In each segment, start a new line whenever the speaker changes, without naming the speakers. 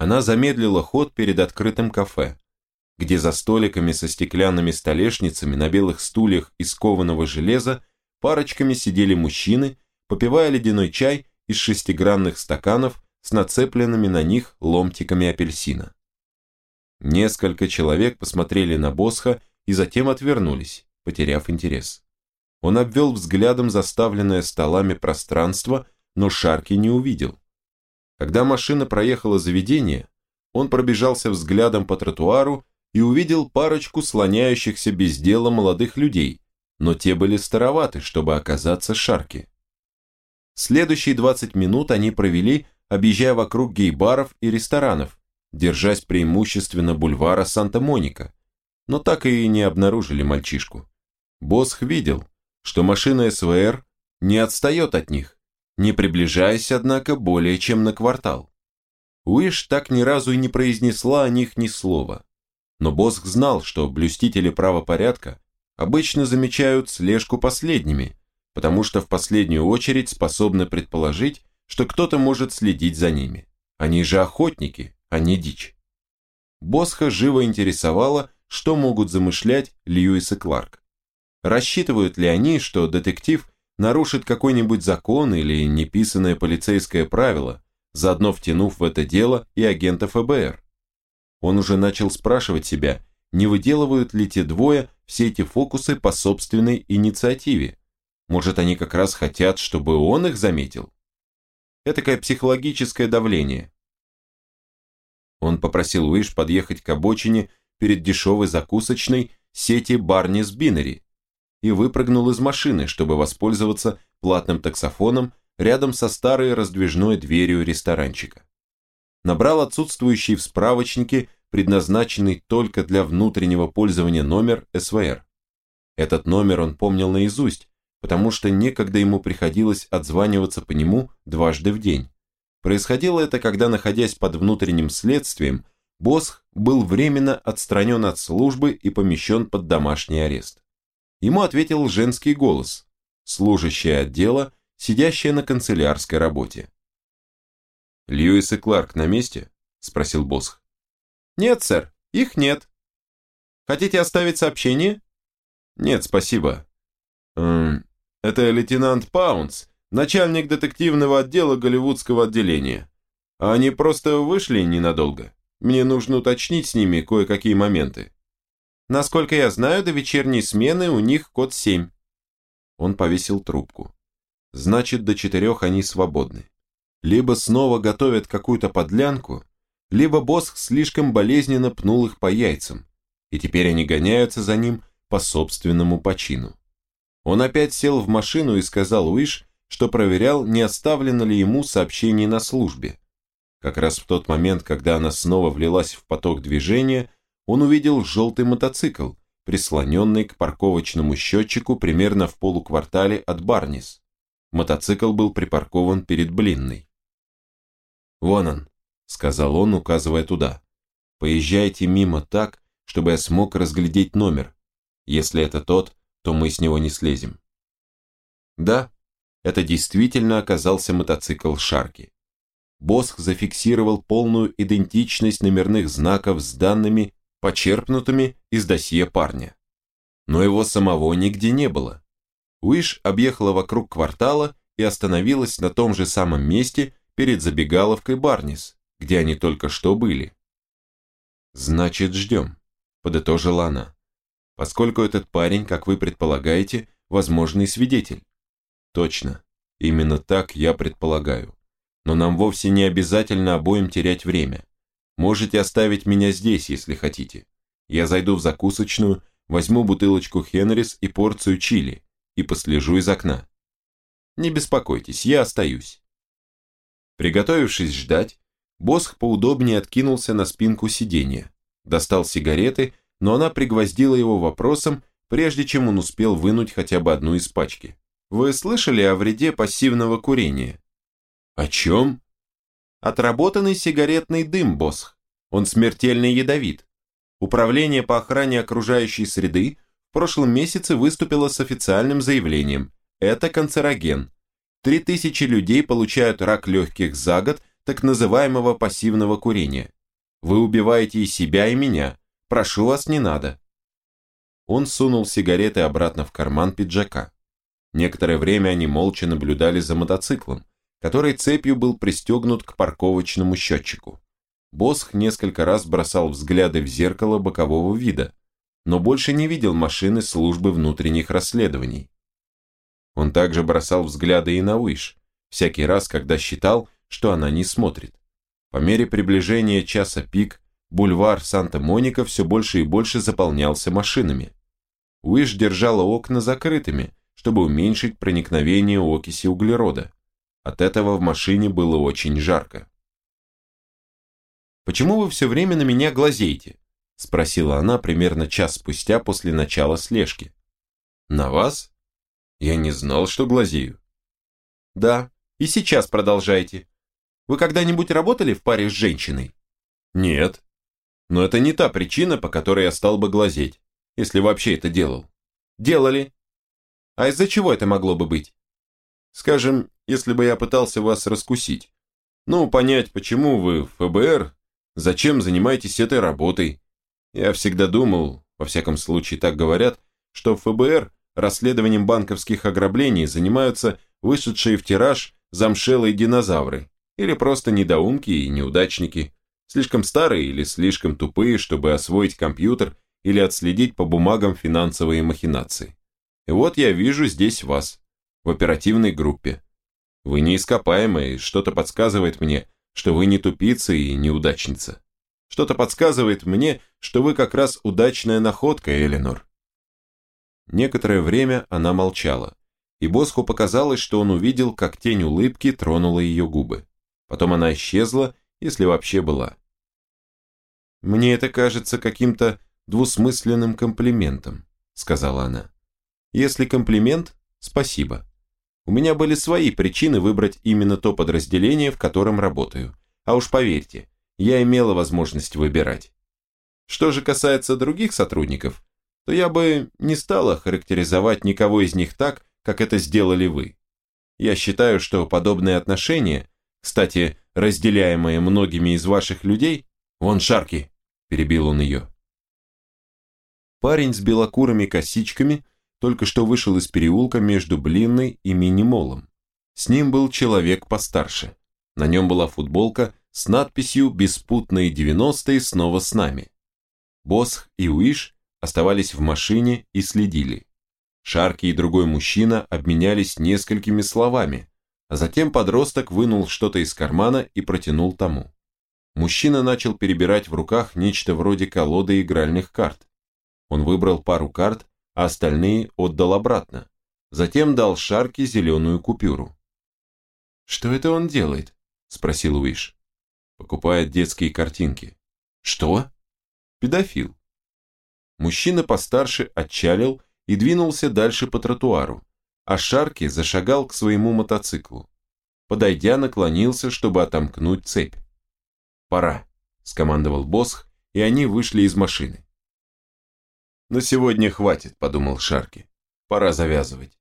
Она замедлила ход перед открытым кафе, где за столиками со стеклянными столешницами на белых стульях из кованого железа парочками сидели мужчины, попивая ледяной чай из шестигранных стаканов с нацепленными на них ломтиками апельсина. Несколько человек посмотрели на Босха и затем отвернулись, потеряв интерес. Он обвел взглядом заставленное столами пространство, но Шарки не увидел. Когда машина проехала заведение, он пробежался взглядом по тротуару и увидел парочку слоняющихся без дела молодых людей, но те были староваты, чтобы оказаться Шарки. Следующие 20 минут они провели, объезжая вокруг гей-баров и ресторанов, держась преимущественно бульвара Санта-Моника, но так и не обнаружили мальчишку. Босх видел, что машина СВР не отстает от них, не приближаясь, однако, более чем на квартал. Уиш так ни разу и не произнесла о них ни слова. Но Босх знал, что блюстители правопорядка обычно замечают слежку последними, потому что в последнюю очередь способны предположить, что кто-то может следить за ними. Они же охотники, а не дичь. Босха живо интересовало, что могут замышлять Льюис и Кларк. Рассчитывают ли они, что детектив нарушит какой-нибудь закон или неписанное полицейское правило, заодно втянув в это дело и агента ФБР. Он уже начал спрашивать себя, не выделывают ли те двое все эти фокусы по собственной инициативе. Может, они как раз хотят, чтобы он их заметил? Этакое психологическое давление. Он попросил Уиш подъехать к обочине перед дешевой закусочной сети Барнис Биннери, и выпрыгнул из машины, чтобы воспользоваться платным таксофоном рядом со старой раздвижной дверью ресторанчика. Набрал отсутствующий в справочнике, предназначенный только для внутреннего пользования номер СВР. Этот номер он помнил наизусть, потому что некогда ему приходилось отзваниваться по нему дважды в день. Происходило это, когда, находясь под внутренним следствием, Босх был временно отстранен от службы и помещен под домашний арест. Ему ответил женский голос, служащая отдела, сидящая на канцелярской работе. «Льюис и Кларк на месте?» – спросил Босх. «Нет, сэр, их нет. Хотите оставить сообщение?» «Нет, спасибо. Эм, это лейтенант Паунс, начальник детективного отдела голливудского отделения. Они просто вышли ненадолго. Мне нужно уточнить с ними кое-какие моменты. Насколько я знаю, до вечерней смены у них код 7. Он повесил трубку. Значит, до четырех они свободны. Либо снова готовят какую-то подлянку, либо босс слишком болезненно пнул их по яйцам, и теперь они гоняются за ним по собственному почину. Он опять сел в машину и сказал Уиш, что проверял, не оставлено ли ему сообщение на службе. Как раз в тот момент, когда она снова влилась в поток движения, он увидел желтый мотоцикл, прислоненный к парковочному счетчику примерно в полуквартале от Барнис. Мотоцикл был припаркован перед Блинной. «Вон он», — сказал он, указывая туда. «Поезжайте мимо так, чтобы я смог разглядеть номер. Если это тот, то мы с него не слезем». Да, это действительно оказался мотоцикл Шарки. Босх зафиксировал полную идентичность номерных знаков с данными почерпнутыми из досье парня. Но его самого нигде не было. Уиш объехала вокруг квартала и остановилась на том же самом месте перед забегаловкой Барнис, где они только что были. «Значит, ждем», – подытожила она, «поскольку этот парень, как вы предполагаете, возможный свидетель». «Точно, именно так я предполагаю. Но нам вовсе не обязательно обоим терять время. Можете оставить меня здесь, если хотите. Я зайду в закусочную, возьму бутылочку Хенрис и порцию чили и послежу из окна. Не беспокойтесь, я остаюсь. Приготовившись ждать, Босх поудобнее откинулся на спинку сиденья, достал сигареты, но она пригвоздила его вопросом, прежде чем он успел вынуть хотя бы одну из пачки. Вы слышали о вреде пассивного курения? О чем? Отработанный сигаретный дым, босс. Он смертельно ядовит. Управление по охране окружающей среды в прошлом месяце выступило с официальным заявлением. Это канцероген. 3000 людей получают рак легких за год так называемого пассивного курения. Вы убиваете и себя, и меня. Прошу вас, не надо. Он сунул сигареты обратно в карман пиджака. Некоторое время они молча наблюдали за мотоциклом, который цепью был пристегнут к парковочному счетчику. Босх несколько раз бросал взгляды в зеркало бокового вида, но больше не видел машины службы внутренних расследований. Он также бросал взгляды и на Выш, всякий раз, когда считал, что она не смотрит. По мере приближения часа пик, бульвар Санта-Моника все больше и больше заполнялся машинами. Уиш держала окна закрытыми, чтобы уменьшить проникновение окиси углерода. От этого в машине было очень жарко. «Почему вы все время на меня глазеете?» – спросила она примерно час спустя после начала слежки. «На вас? Я не знал, что глазею». «Да, и сейчас продолжайте. Вы когда-нибудь работали в паре с женщиной?» «Нет. Но это не та причина, по которой я стал бы глазеть, если вообще это делал». «Делали. А из-за чего это могло бы быть?» «Скажем, если бы я пытался вас раскусить. Ну, понять, почему вы в ФБР Зачем занимаетесь этой работой? Я всегда думал, во всяком случае так говорят, что в ФБР расследованием банковских ограблений занимаются вышедшие в тираж замшелые динозавры или просто недоумки и неудачники, слишком старые или слишком тупые, чтобы освоить компьютер или отследить по бумагам финансовые махинации. И вот я вижу здесь вас, в оперативной группе. Вы неископаемые, что-то подсказывает мне, что вы не тупица и неудачница. Что-то подсказывает мне, что вы как раз удачная находка, Эленор. Некоторое время она молчала, и Босху показалось, что он увидел, как тень улыбки тронула ее губы. Потом она исчезла, если вообще была. «Мне это кажется каким-то двусмысленным комплиментом», сказала она. «Если комплимент, спасибо. У меня были свои причины выбрать именно то подразделение, в котором работаю. А уж поверьте, я имела возможность выбирать. Что же касается других сотрудников, то я бы не стала характеризовать никого из них так, как это сделали вы. Я считаю, что подобные отношения, кстати, разделяемые многими из ваших людей, вон шарки, перебил он ее. Парень с белокурыми косичками только что вышел из переулка между Блинной и Минимолом. С ним был человек постарше. На нем была футболка с надписью «Беспутные 90-е снова с нами». Босх и Уиш оставались в машине и следили. Шарки и другой мужчина обменялись несколькими словами, а затем подросток вынул что-то из кармана и протянул тому. Мужчина начал перебирать в руках нечто вроде колоды игральных карт. Он выбрал пару карт а остальные отдал обратно. Затем дал Шарке зеленую купюру. «Что это он делает?» – спросил Уиш. «Покупает детские картинки». «Что?» «Педофил». Мужчина постарше отчалил и двинулся дальше по тротуару, а Шарки зашагал к своему мотоциклу. Подойдя, наклонился, чтобы отомкнуть цепь. «Пора», – скомандовал Босх, и они вышли из машины. «На сегодня хватит», – подумал Шарки. «Пора завязывать».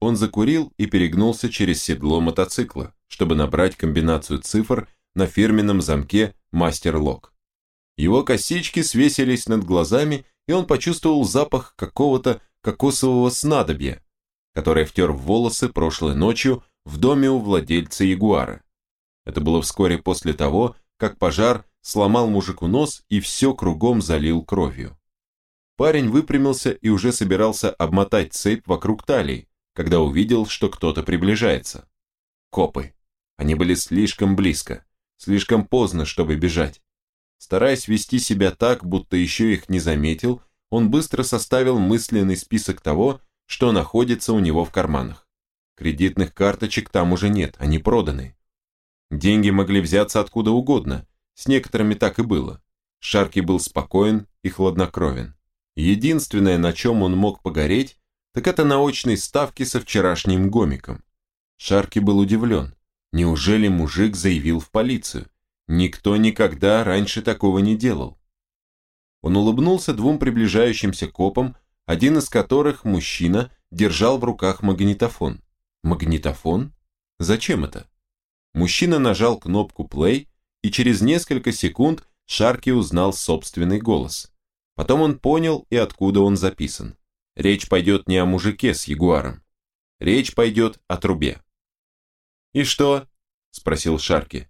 Он закурил и перегнулся через седло мотоцикла, чтобы набрать комбинацию цифр на фирменном замке «Мастер Лок». Его косички свесились над глазами, и он почувствовал запах какого-то кокосового снадобья, которое втер в волосы прошлой ночью в доме у владельца Ягуара. Это было вскоре после того, как пожар сломал мужику нос и все кругом залил кровью. Парень выпрямился и уже собирался обмотать цепь вокруг талии, когда увидел, что кто-то приближается. Копы. Они были слишком близко, слишком поздно, чтобы бежать. Стараясь вести себя так, будто еще их не заметил, он быстро составил мысленный список того, что находится у него в карманах. Кредитных карточек там уже нет, они проданы. Деньги могли взяться откуда угодно, с некоторыми так и было. Шарки был спокоен и хладнокровен. Единственное, на чем он мог погореть, так это на очной ставке со вчерашним гомиком. Шарки был удивлен. Неужели мужик заявил в полицию? Никто никогда раньше такого не делал. Он улыбнулся двум приближающимся копам, один из которых, мужчина, держал в руках магнитофон. Магнитофон? Зачем это? Мужчина нажал кнопку play, и через несколько секунд Шарки узнал собственный голос. Потом он понял и откуда он записан. Речь пойдет не о мужике с ягуаром. Речь пойдет о трубе. «И что?» – спросил Шарки.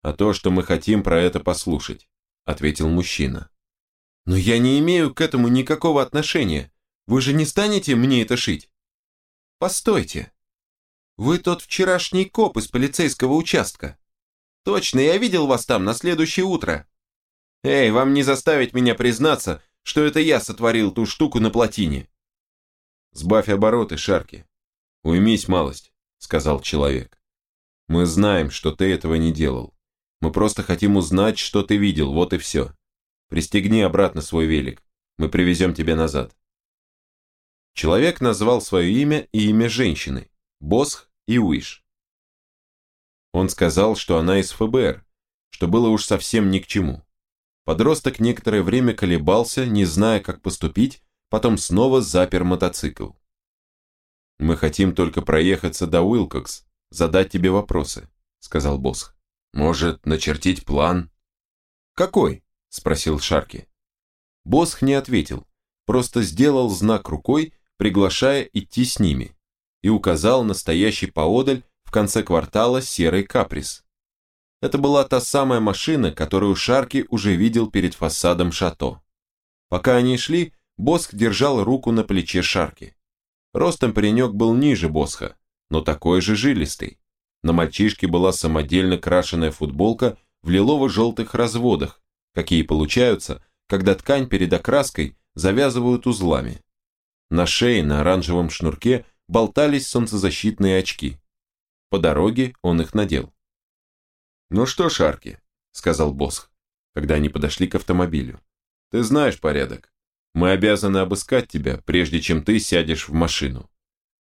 «А то, что мы хотим про это послушать», – ответил мужчина. «Но я не имею к этому никакого отношения. Вы же не станете мне это шить?» «Постойте. Вы тот вчерашний коп из полицейского участка. Точно, я видел вас там на следующее утро. Эй, вам не заставить меня признаться, что это я сотворил ту штуку на плотине». «Сбавь обороты, Шарки. Уймись малость», – сказал человек. «Мы знаем, что ты этого не делал. Мы просто хотим узнать, что ты видел, вот и все. Пристегни обратно свой велик. Мы привезем тебя назад. Человек назвал свое имя и имя женщины. Босх и Уиш. Он сказал, что она из ФБР, что было уж совсем ни к чему. Подросток некоторое время колебался, не зная, как поступить, потом снова запер мотоцикл. «Мы хотим только проехаться до Уилкокс, задать тебе вопросы», — сказал Босх. Может, начертить план? Какой? Спросил Шарки. Босх не ответил, просто сделал знак рукой, приглашая идти с ними, и указал на стоящий поодаль в конце квартала серый каприс. Это была та самая машина, которую Шарки уже видел перед фасадом шато. Пока они шли, Босх держал руку на плече Шарки. Ростом паренек был ниже Босха, но такой же жилистый. На мальчишке была самодельно крашеная футболка в лилово-желтых разводах, какие получаются, когда ткань перед окраской завязывают узлами. На шее на оранжевом шнурке болтались солнцезащитные очки. По дороге он их надел. «Ну что, Шарки», — сказал Босх, когда они подошли к автомобилю. «Ты знаешь порядок. Мы обязаны обыскать тебя, прежде чем ты сядешь в машину.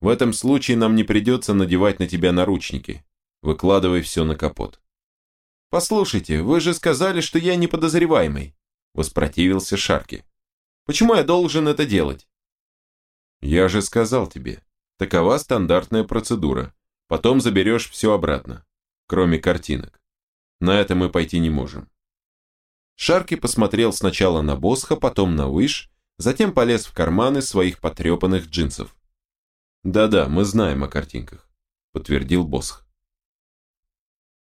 В этом случае нам не придется надевать на тебя наручники. Выкладывай все на капот. «Послушайте, вы же сказали, что я не подозреваемый», воспротивился Шарки. «Почему я должен это делать?» «Я же сказал тебе, такова стандартная процедура. Потом заберешь все обратно, кроме картинок. На это мы пойти не можем». Шарки посмотрел сначала на Босха, потом на Выш, затем полез в карманы своих потрепанных джинсов. «Да-да, мы знаем о картинках», – подтвердил Босх.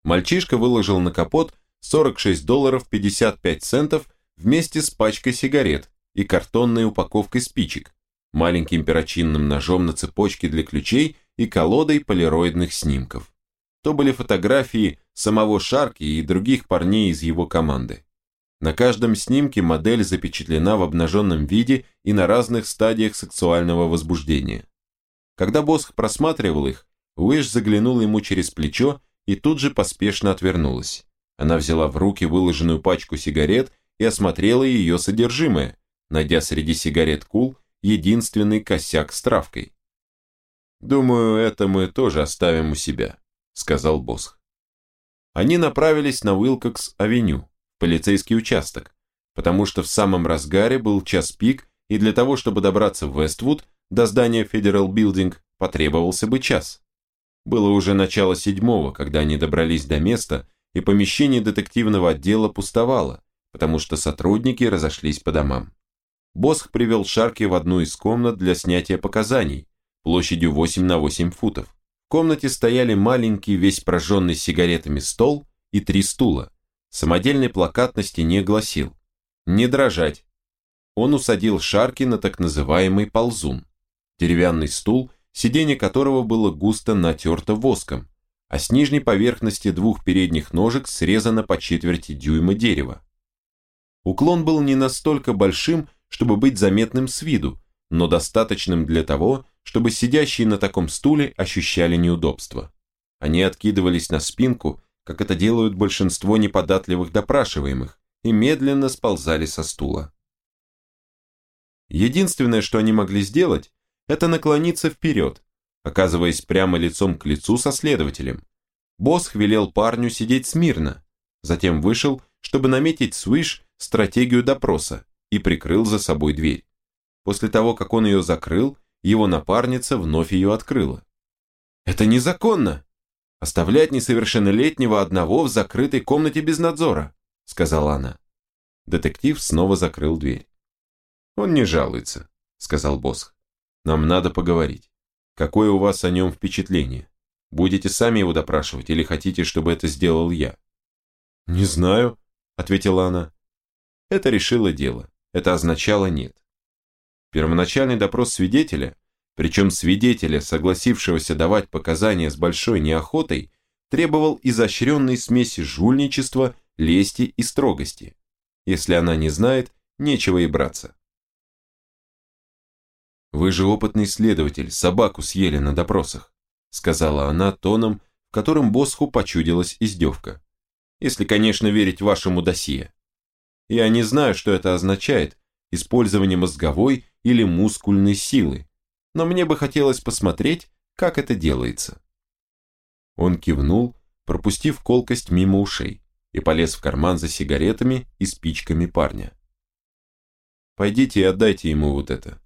Мальчишка выложил на капот 46 долларов 55 центов вместе с пачкой сигарет и картонной упаковкой спичек, маленьким перочинным ножом на цепочке для ключей и колодой полироидных снимков. То были фотографии самого Шарки и других парней из его команды. На каждом снимке модель запечатлена в обнаженном виде и на разных стадиях сексуального возбуждения. Когда Босх просматривал их, Уэш заглянул ему через плечо и тут же поспешно отвернулась. Она взяла в руки выложенную пачку сигарет и осмотрела ее содержимое, найдя среди сигарет Кул единственный косяк с травкой. «Думаю, это мы тоже оставим у себя», — сказал Босх. Они направились на Уилкокс-авеню, полицейский участок, потому что в самом разгаре был час пик, и для того, чтобы добраться в Вествуд, до здания Federal Building, потребовался бы час. Было уже начало седьмого, когда они добрались до места, и помещение детективного отдела пустовало, потому что сотрудники разошлись по домам. Босх привел Шарки в одну из комнат для снятия показаний, площадью 8 на 8 футов. Комнате стояли маленький, весь прожженный сигаретами стол и три стула. Самодельный плакат на стене гласил «Не дрожать». Он усадил Шарки на так называемый ползун. Деревянный стул сиденье которого было густо натерто воском, а с нижней поверхности двух передних ножек срезано по четверти дюйма дерева. Уклон был не настолько большим, чтобы быть заметным с виду, но достаточным для того, чтобы сидящие на таком стуле ощущали неудобство. Они откидывались на спинку, как это делают большинство неподатливых допрашиваемых, и медленно сползали со стула. Единственное, что они могли сделать, это наклониться вперед, оказываясь прямо лицом к лицу со следователем. Босх велел парню сидеть смирно, затем вышел, чтобы наметить свыш стратегию допроса и прикрыл за собой дверь. После того, как он ее закрыл, его напарница вновь ее открыла. «Это незаконно!» Оставлять несовершеннолетнего одного в закрытой комнате без надзора, сказала она. Детектив снова закрыл дверь. Он не жалуется, сказал Босх. Нам надо поговорить. Какое у вас о нем впечатление? Будете сами его допрашивать или хотите, чтобы это сделал я? Не знаю, ответила она. Это решило дело. Это означало нет. Первоначальный допрос свидетеля причем свидетеля, согласившегося давать показания с большой неохотой, требовал изощренной смеси жульничества, лести и строгости. Если она не знает, нечего и браться. «Вы же опытный следователь, собаку съели на допросах», сказала она тоном, в котором Босху почудилась издевка. «Если, конечно, верить вашему досье. Я не знаю, что это означает, использование мозговой или мускульной силы, но мне бы хотелось посмотреть, как это делается. Он кивнул, пропустив колкость мимо ушей, и полез в карман за сигаретами и спичками парня. «Пойдите и отдайте ему вот это.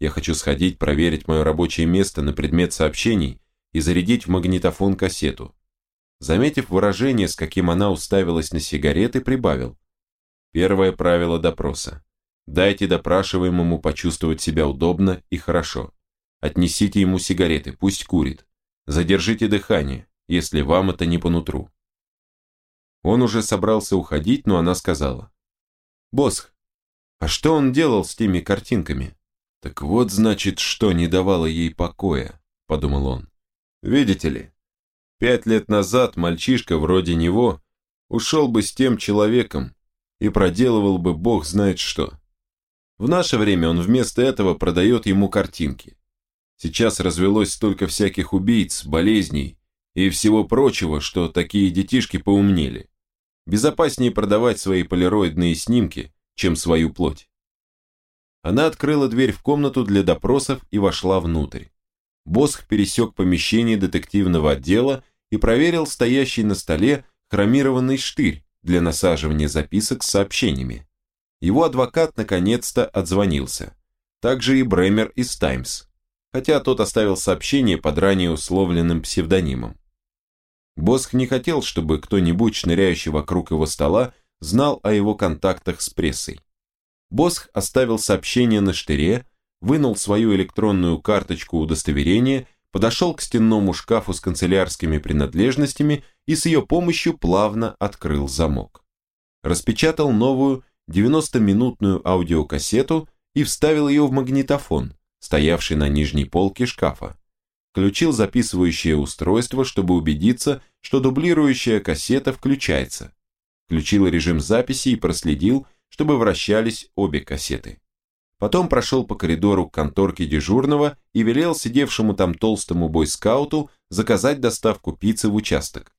Я хочу сходить проверить мое рабочее место на предмет сообщений и зарядить в магнитофон кассету». Заметив выражение, с каким она уставилась на сигареты, прибавил. Первое правило допроса. Дайте допрашиваемому почувствовать себя удобно и хорошо. Отнесите ему сигареты, пусть курит. Задержите дыхание, если вам это не по нутру. Он уже собрался уходить, но она сказала. «Босх, а что он делал с теми картинками?» «Так вот, значит, что не давало ей покоя», – подумал он. «Видите ли, пять лет назад мальчишка вроде него ушел бы с тем человеком и проделывал бы бог знает что. В наше время он вместо этого продает ему картинки. Сейчас развелось столько всяких убийц, болезней и всего прочего, что такие детишки поумнели. Безопаснее продавать свои полироидные снимки, чем свою плоть. Она открыла дверь в комнату для допросов и вошла внутрь. Босх пересек помещение детективного отдела и проверил стоящий на столе хромированный штырь для насаживания записок с сообщениями. Его адвокат наконец-то отзвонился. Также и Бремер из «Таймс» хотя тот оставил сообщение под ранее условленным псевдонимом. Босх не хотел, чтобы кто-нибудь, шныряющий вокруг его стола, знал о его контактах с прессой. Босх оставил сообщение на штыре, вынул свою электронную карточку удостоверения, подошел к стенному шкафу с канцелярскими принадлежностями и с ее помощью плавно открыл замок. Распечатал новую 90-минутную аудиокассету и вставил ее в магнитофон, стоявший на нижней полке шкафа. Включил записывающее устройство, чтобы убедиться, что дублирующая кассета включается. Включил режим записи и проследил, чтобы вращались обе кассеты. Потом прошел по коридору к конторке дежурного и велел сидевшему там толстому бойскауту заказать доставку пиццы в участок.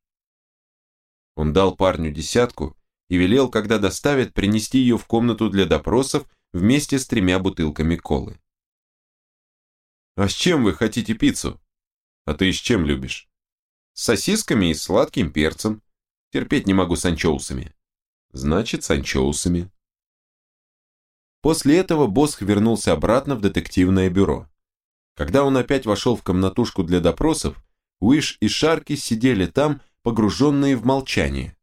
Он дал парню десятку и велел, когда доставят, принести ее в комнату для допросов вместе с тремя бутылками колы. «А с чем вы хотите пиццу?» «А ты с чем любишь?» «С сосисками и сладким перцем. Терпеть не могу с анчоусами». «Значит, с анчоусами». После этого Босх вернулся обратно в детективное бюро. Когда он опять вошел в комнатушку для допросов, Уиш и Шарки сидели там, погруженные в молчание,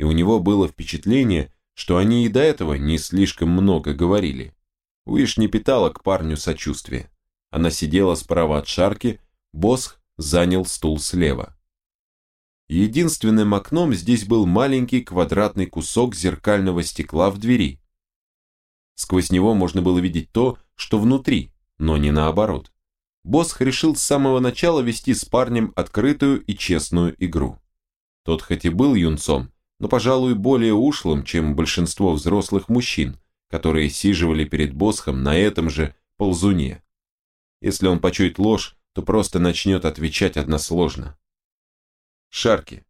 и у него было впечатление, что они и до этого не слишком много говорили. Уиш не питала к парню сочувствия. Она сидела справа от шарки, Босх занял стул слева. Единственным окном здесь был маленький квадратный кусок зеркального стекла в двери. Сквозь него можно было видеть то, что внутри, но не наоборот. Босх решил с самого начала вести с парнем открытую и честную игру. Тот хоть и был юнцом, но, пожалуй, более ушлым, чем большинство взрослых мужчин, которые сиживали перед Босхом на этом же ползуне. Если он почует ложь, то просто начнет отвечать односложно. Шарки,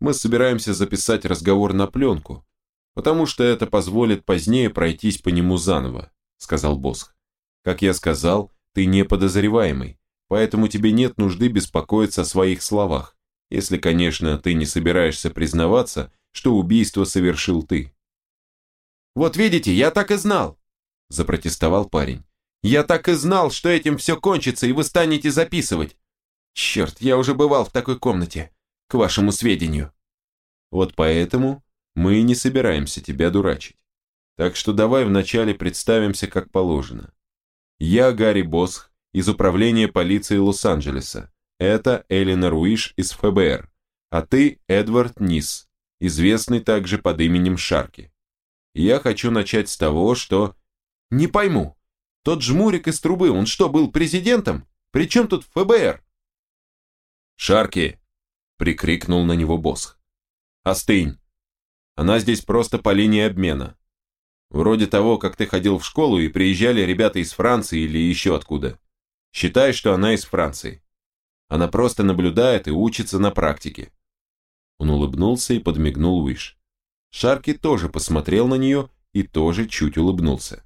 мы собираемся записать разговор на пленку, потому что это позволит позднее пройтись по нему заново, сказал Босх. Как я сказал, ты не подозреваемый, поэтому тебе нет нужды беспокоиться о своих словах, если, конечно, ты не собираешься признаваться, что убийство совершил ты. «Вот видите, я так и знал!» – запротестовал парень. Я так и знал, что этим все кончится, и вы станете записывать. Черт, я уже бывал в такой комнате.
к вашему сведению.
Вот поэтому мы и не собираемся тебя дурачить. Так что давай вначале представимся как положено. Я Гарри Босх из управления полиции Лос-Анджелеса. Это Элина Руиш из ФБР. А ты Эдвард Нис, известный также под именем Шарки. Я хочу начать с того, что...
Не пойму. Тот жмурик из трубы, он что, был президентом? Причем тут ФБР?
Шарки! Прикрикнул на него Босх. Остынь. Она здесь просто по линии обмена. Вроде того, как ты ходил в школу и приезжали ребята из Франции или еще откуда. Считай, что она из Франции. Она просто наблюдает и учится на практике. Он улыбнулся и подмигнул Уиш. Шарки тоже посмотрел на нее и тоже чуть улыбнулся.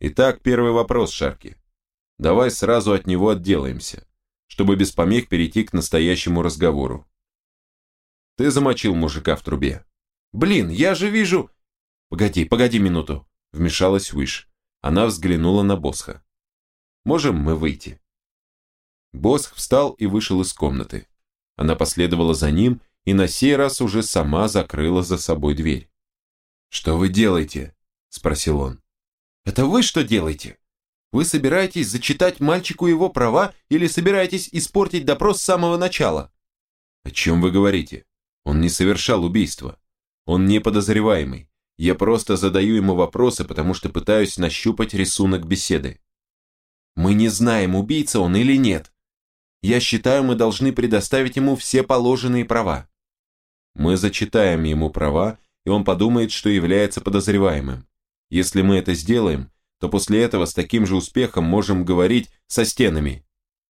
Итак, первый вопрос, Шарки. Давай сразу от него отделаемся, чтобы без помех перейти к настоящему разговору. Ты замочил мужика в трубе.
Блин, я же вижу... Погоди, погоди минуту. Вмешалась Уиш. Она взглянула на Босха. Можем мы выйти? Босх встал и вышел из комнаты. Она последовала за ним и на сей раз уже сама закрыла за собой дверь.
«Что вы делаете?» – спросил он.
«Это вы что делаете? Вы собираетесь зачитать мальчику его права или собираетесь испортить допрос с самого начала?»
«О чем вы говорите? Он не совершал убийства. Он не подозреваемый. Я просто задаю ему вопросы, потому что пытаюсь нащупать рисунок беседы».
«Мы не знаем, убийца он или нет. Я считаю, мы должны предоставить ему все положенные права.
Мы зачитаем ему права, и он подумает, что является подозреваемым. Если мы это сделаем, то после этого с таким же успехом можем говорить со стенами.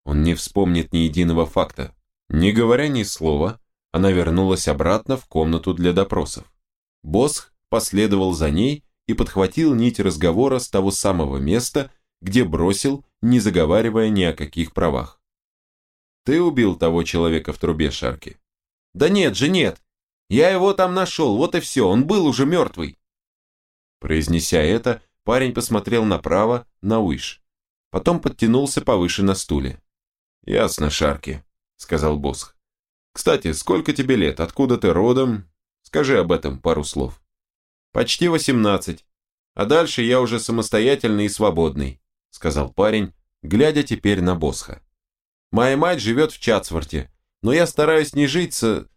Он не вспомнит ни единого факта. Не говоря ни слова, она вернулась обратно в комнату для допросов. Босх последовал за ней и подхватил нить разговора с того самого места, где бросил, не заговаривая ни о каких правах. Ты убил того человека в трубе, Шарки?
Да нет же, нет. Я его там нашел, вот и все, он был уже мертвый.
Произнеся это, парень посмотрел направо, на Уиш. Потом подтянулся повыше на стуле. «Ясно, Шарки», — сказал Босх. «Кстати, сколько тебе лет? Откуда ты родом? Скажи об этом пару слов». «Почти восемнадцать. А дальше я уже самостоятельный и свободный», — сказал парень, глядя теперь на Босха. Моя мать живет в Чатсворте, но я стараюсь не жить с...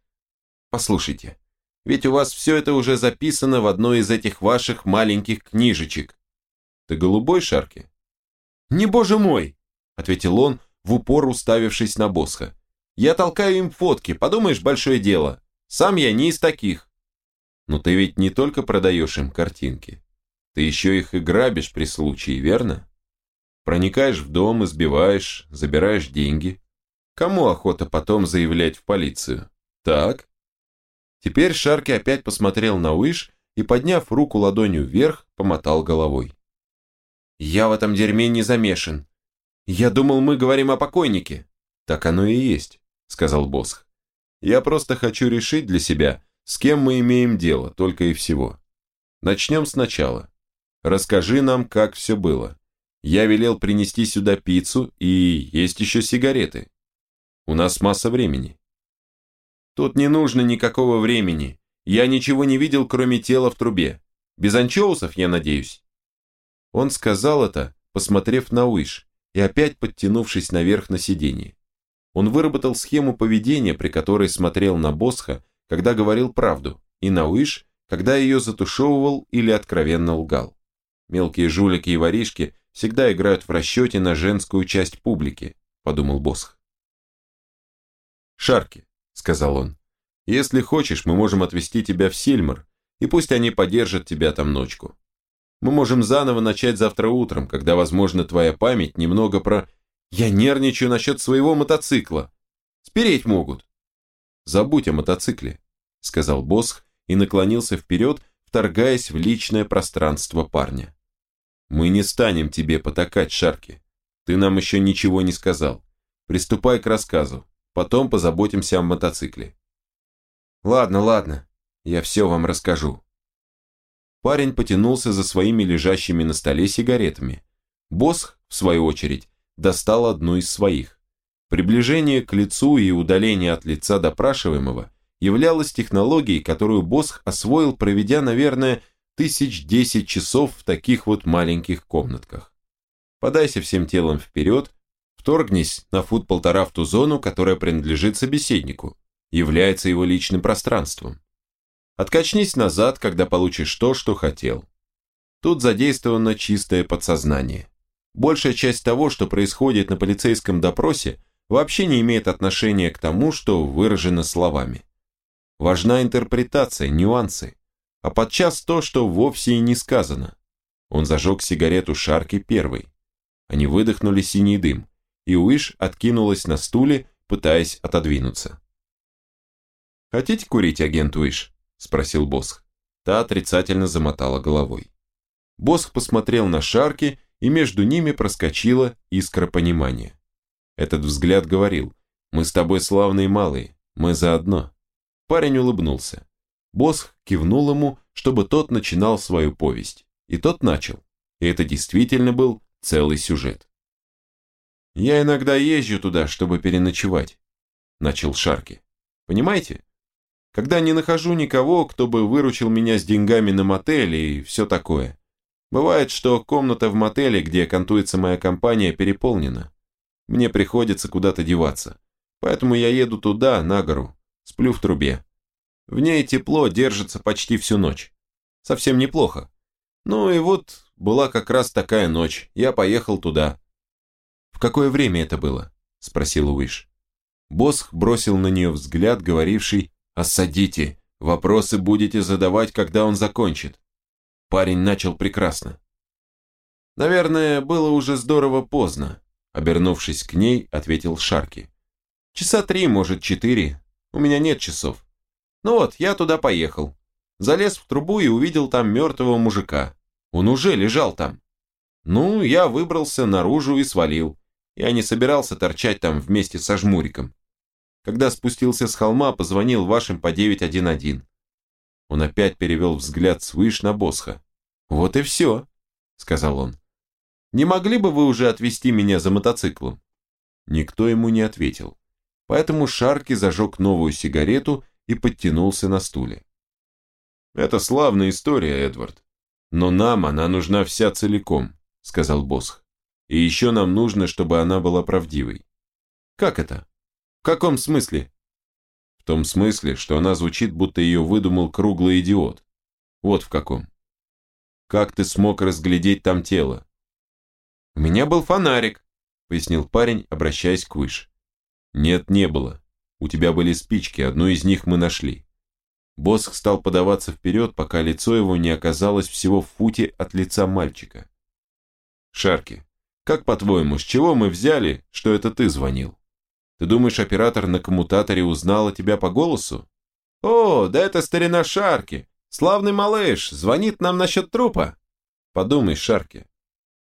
Послушайте, ведь у вас все это уже записано в одной из этих ваших маленьких книжечек. Ты голубой, Шарки?
Не боже мой, ответил он, в упор уставившись на Босха. Я толкаю им фотки, подумаешь, большое дело. Сам я не из таких.
Но ты ведь не только продаешь им картинки. Ты еще их и грабишь при случае, верно? Проникаешь в дом, избиваешь, забираешь деньги. Кому охота потом заявлять в полицию? Так? Теперь Шарки опять посмотрел на Уиш и, подняв руку ладонью вверх, помотал головой.
«Я в этом дерьме не замешан. Я думал, мы говорим о покойнике».
«Так оно и есть», — сказал Босх. «Я просто хочу решить для себя, с кем мы имеем дело, только и всего. Начнем сначала. Расскажи нам, как все было. Я велел принести сюда пиццу и есть еще сигареты. У нас масса времени. Тут не нужно никакого времени. Я ничего не видел, кроме тела в трубе. Без анчоусов, я надеюсь. Он сказал это, посмотрев на Уиш и опять подтянувшись наверх на сиденье. Он выработал схему поведения, при которой смотрел на Босха, когда говорил правду, и на Уиш, когда ее затушевывал или откровенно лгал. Мелкие жулики и воришки всегда играют в расчете на женскую часть публики», – подумал Босх. «Шарки», – сказал он, – «если хочешь, мы можем отвезти тебя в Сильмар, и пусть они подержат тебя там ночку. Мы можем заново начать завтра утром, когда, возможно, твоя память немного про... Я нервничаю насчет своего мотоцикла. Спереть могут». «Забудь о мотоцикле», – сказал Босх и наклонился вперед, вторгаясь в личное пространство парня. Мы не станем тебе потакать, Шарки. Ты нам еще ничего не сказал. Приступай к рассказу. Потом позаботимся о мотоцикле. Ладно, ладно. Я все вам расскажу. Парень потянулся за своими лежащими на столе сигаретами. Босх, в свою очередь, достал одну из своих. Приближение к лицу и удаление от лица допрашиваемого являлось технологией, которую Босх освоил, проведя, наверное, тысяч десять часов в таких вот маленьких комнатках. Подайся всем телом вперед, вторгнись на фут полтора в ту зону, которая принадлежит собеседнику, является его личным пространством. Откачнись назад, когда получишь то, что хотел. Тут задействовано чистое подсознание. Большая часть того, что происходит на полицейском допросе, вообще не имеет отношения к тому, что выражено словами. Важна интерпретация, нюансы, а подчас то, что вовсе и не сказано. Он зажег сигарету Шарки первой. Они выдохнули синий дым, и Уиш откинулась на стуле, пытаясь отодвинуться. «Хотите курить, агент Уиш?» – спросил Босх. Та отрицательно замотала головой. Босх посмотрел на Шарки, и между ними проскочила искра понимания. Этот взгляд говорил, «Мы с тобой славные малые, мы заодно». Парень улыбнулся. Босх кивнул ему, чтобы тот начинал свою повесть. И тот начал. И это действительно был целый сюжет. «Я иногда езжу туда, чтобы переночевать», – начал Шарки. «Понимаете? Когда не нахожу никого, кто бы выручил меня с деньгами на мотель и все такое. Бывает, что комната в мотеле, где кантуется моя компания, переполнена. Мне приходится куда-то деваться. Поэтому я еду туда, на гору, сплю в трубе. В ней тепло держится почти всю ночь. Совсем неплохо. Ну и вот была как раз такая ночь, я поехал туда. «В какое время это было?» – спросил Уиш. Босх бросил на нее взгляд, говоривший «Осадите, вопросы будете задавать, когда он закончит». Парень начал прекрасно. «Наверное, было уже здорово поздно», – обернувшись к ней, ответил Шарки. «Часа три, может, четыре. У меня нет часов. Ну вот, я туда поехал. Залез в трубу и увидел там мертвого мужика. Он уже лежал там. Ну, я выбрался наружу и свалил. Я не собирался торчать там вместе со жмуриком. Когда спустился с холма, позвонил вашим по 911. Он опять перевел взгляд свыш на Босха. «Вот и все», — сказал он. «Не могли бы вы уже отвезти меня за мотоциклом?» Никто ему не ответил. Поэтому Шарки зажег новую сигарету и подтянулся на стуле. «Это славная история, Эдвард. Но нам она нужна вся целиком», — сказал Босх. «И еще нам нужно, чтобы она была правдивой». «Как это? В каком смысле?» «В том смысле, что она звучит, будто ее выдумал круглый идиот. Вот в каком. Как ты смог разглядеть там тело?» «У меня был фонарик», — пояснил парень, обращаясь к Выш. «Нет, не было. У тебя были спички, одну из них мы нашли». Босх стал подаваться вперед, пока лицо его не оказалось всего в футе от лица мальчика. «Шарки, как по-твоему, с чего мы взяли, что это ты звонил? Ты думаешь, оператор на коммутаторе узнал тебя по голосу?» «О, да это старина Шарки! Славный малыш, звонит нам насчет трупа!» «Подумай, Шарки,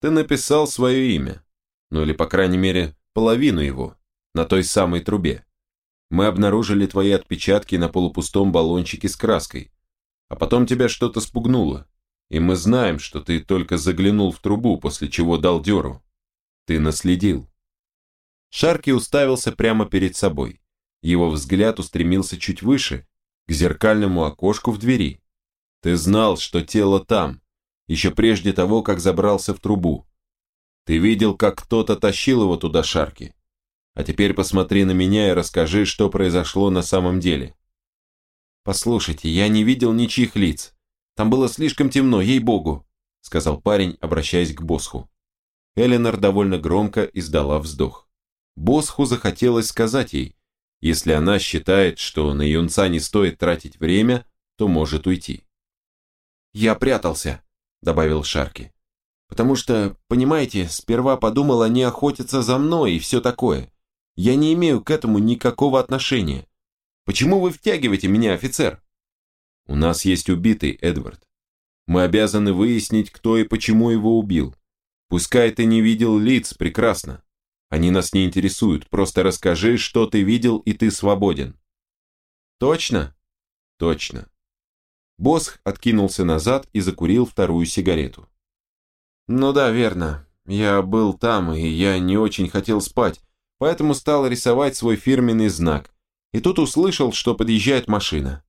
ты написал свое имя, ну или, по крайней мере, половину его на той самой трубе. Мы обнаружили твои отпечатки на полупустом баллончике с краской, а потом тебя что-то спугнуло, и мы знаем, что ты только заглянул в трубу, после чего дал дёру. Ты наследил. Шарки уставился прямо перед собой. Его взгляд устремился чуть выше, к зеркальному окошку в двери. Ты знал, что тело там, еще прежде того, как забрался в трубу. Ты видел, как кто-то тащил его туда, Шарки. А теперь посмотри на меня и расскажи, что произошло на самом деле. Послушайте, я не видел ничьих лиц. Там было слишком темно, ей-богу, сказал парень, обращаясь к Босху. Эленор довольно громко издала вздох. Босху захотелось сказать ей, если она считает, что на юнца не стоит тратить время, то может уйти. «Я прятался», — добавил Шарки. «Потому что, понимаете, сперва подумал, они охотятся за мной и все такое. Я не имею к этому никакого отношения. Почему вы втягиваете меня, офицер? У нас есть убитый, Эдвард. Мы обязаны выяснить, кто и почему его убил. Пускай ты не видел лиц, прекрасно. Они нас не интересуют, просто расскажи, что ты видел, и ты свободен. Точно? Точно. Босх откинулся назад и закурил вторую сигарету. Ну да, верно. Я был там, и я не очень хотел спать, поэтому стал рисовать свой фирменный знак. И тут услышал, что подъезжает машина.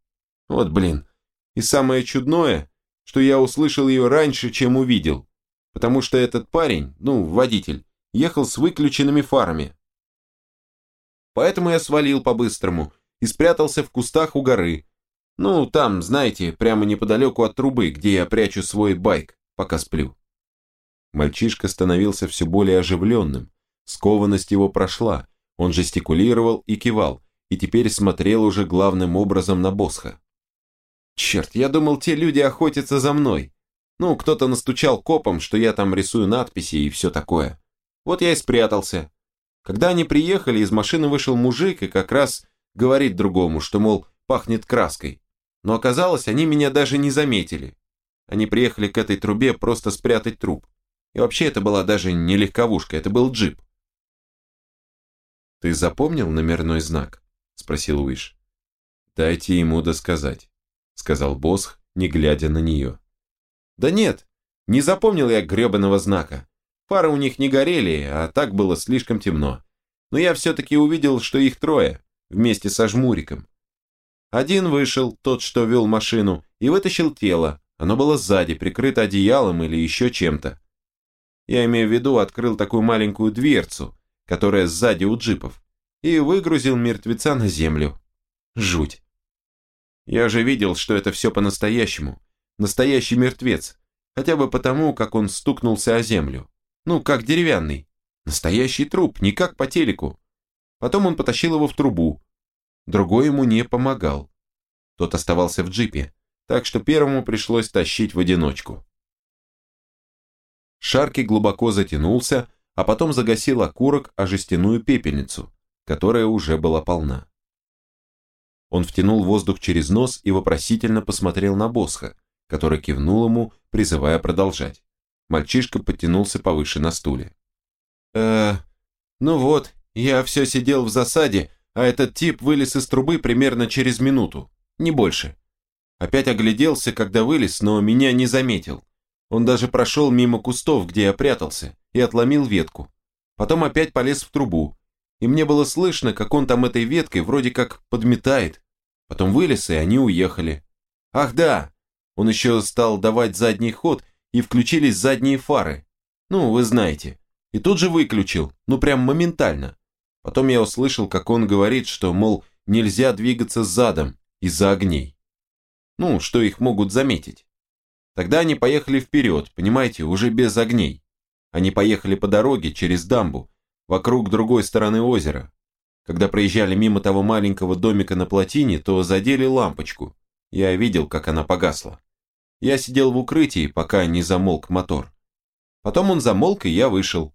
Вот блин. И самое чудное, что я услышал ее раньше, чем увидел. Потому что этот парень, ну, водитель, ехал с выключенными фарами. Поэтому я свалил по-быстрому и спрятался в кустах у горы. Ну, там, знаете, прямо неподалеку от трубы, где я прячу свой байк, пока сплю. Мальчишка становился все более оживленным. Скованность его прошла. Он жестикулировал и кивал, и теперь смотрел уже главным образом на Босха. Черт, я думал, те люди охотятся за мной. Ну, кто-то настучал копом, что я там рисую надписи и все такое. Вот я и спрятался. Когда они приехали, из машины вышел мужик и как раз говорит другому, что, мол, пахнет краской. Но оказалось, они меня даже не заметили. Они приехали к этой трубе просто спрятать труп. И вообще это была даже не легковушка, это был джип. «Ты запомнил номерной знак?» – спросил Уиш. «Дайте ему досказать», – сказал Босх, не глядя на нее. «Да нет, не запомнил я гребаного знака. Фары у них не горели, а так было слишком темно. Но я все-таки увидел, что их трое, вместе со жмуриком. Один вышел, тот, что вел машину, и вытащил тело. Оно было сзади, прикрыто одеялом или еще чем-то. Я имею в виду, открыл такую маленькую дверцу, которая сзади у джипов, и выгрузил мертвеца на землю. Жуть. Я же видел, что это все по-настоящему. Настоящий мертвец. Хотя бы потому, как он стукнулся о землю. Ну, как деревянный. Настоящий труп, не как по телеку. Потом он потащил его в трубу. Другой ему не помогал. Тот оставался в джипе, так что первому пришлось тащить в одиночку. Шарки глубоко затянулся, а потом загасил окурок о жестяную пепельницу, которая уже была полна. Он втянул воздух через нос и вопросительно посмотрел на Босха, который кивнул ему, призывая продолжать. Мальчишка подтянулся повыше на стуле. э ну вот, я все сидел в засаде, а этот тип вылез из трубы примерно через минуту, не больше. Опять огляделся, когда вылез, но меня не заметил. Он даже прошел мимо кустов, где я прятался, и отломил ветку. Потом опять полез в трубу, и мне было слышно, как он там этой веткой вроде как подметает. Потом вылез, и они уехали. Ах да, он еще стал давать задний ход, и включились задние фары. Ну, вы знаете. И тут же выключил, ну прям моментально. Потом я услышал, как он говорит, что, мол, нельзя двигаться задом из-за огней. Ну, что их могут заметить. Тогда они поехали вперед, понимаете, уже без огней. Они поехали по дороге через дамбу, вокруг другой стороны озера. Когда проезжали мимо того маленького домика на плотине, то задели лампочку. Я видел, как она погасла. Я сидел в укрытии, пока не замолк мотор. Потом он замолк, и я вышел.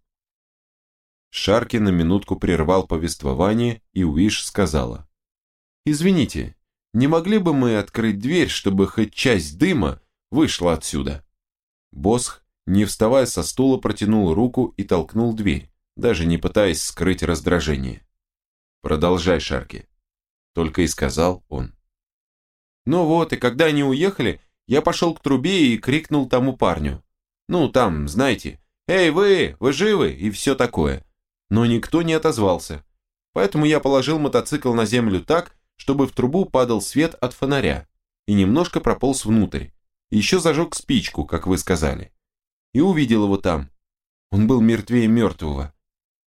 Шарки на минутку прервал повествование, и Уиш сказала. «Извините, не могли бы мы открыть дверь, чтобы хоть часть дыма вышла отсюда?» Босх, не вставая со стула, протянул руку и толкнул дверь, даже не пытаясь скрыть раздражение. «Продолжай, Шарки», — только и сказал он. Ну вот, и когда они уехали, я пошел к трубе и крикнул тому парню. Ну, там, знаете, «Эй, вы, вы живы?» и все такое. Но никто не отозвался. Поэтому я положил мотоцикл на землю так, чтобы в трубу падал свет от фонаря, и немножко прополз внутрь. Еще зажег спичку, как вы сказали. И увидел его там. Он был мертвее мертвого.